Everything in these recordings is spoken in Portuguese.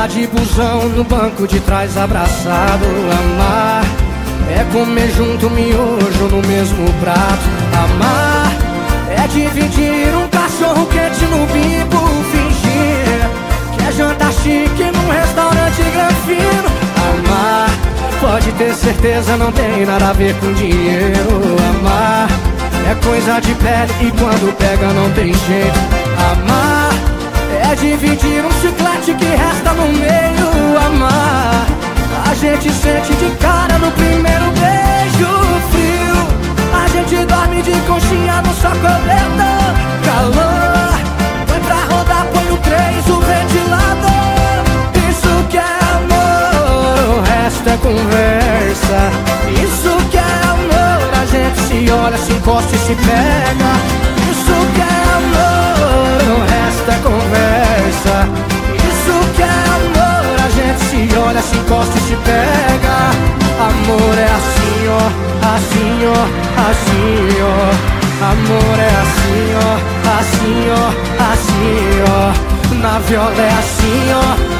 Andar de busão no banco de trás abraçado Amar é comer junto miojo no mesmo prato. Amar é dividir um cachorro quente no bico Fingir que é jantar chique num restaurante granfino Amar pode ter certeza não tem nada a ver com dinheiro. Amar é coisa de pele e quando pega não tem jeito. Amar é dividir um chiclete que resta no meio Amar A gente sente de cara no primeiro beijo frio. A gente dorme de conchinha no só Calor Põe pra rodar, põe o três, o ventilador. Isso que é amor, o resto é conversa. Isso que é amor, a gente se olha, se encosta e se pega se pega Amor é assim, ó, assim, ó, assim, ó. Amor é assim, ó, assim, ó, assim, ó. Na viola é assim, ó,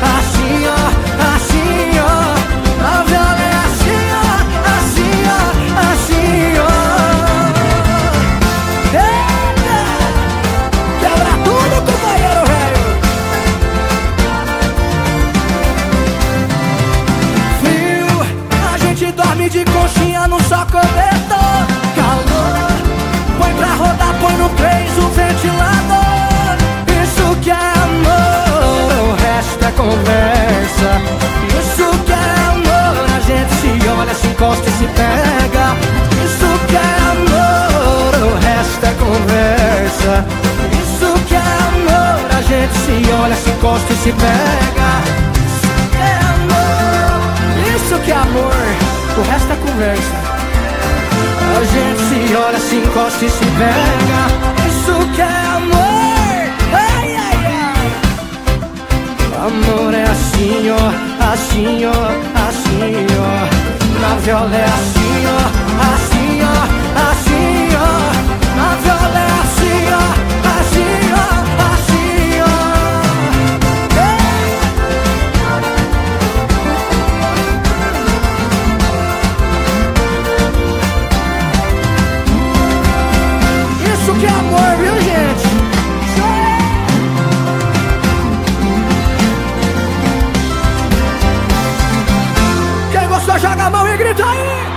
cobertor Calor, põe pra rodar, põe no três o ventilador Isso que é amor, o resto é conversa Isso que é amor, a gente se olha, se encosta e se pega Isso que é amor, o resto é conversa Isso que é amor, a gente se olha, se encosta e se pega Isso que é amor, o resto é conversa se encosta e se pega. Isso que é amor. Ai, ai, ai. Amor é assim, ó Assim, ó Assim, ó. Na viola é assim, joga a mão e grita aí!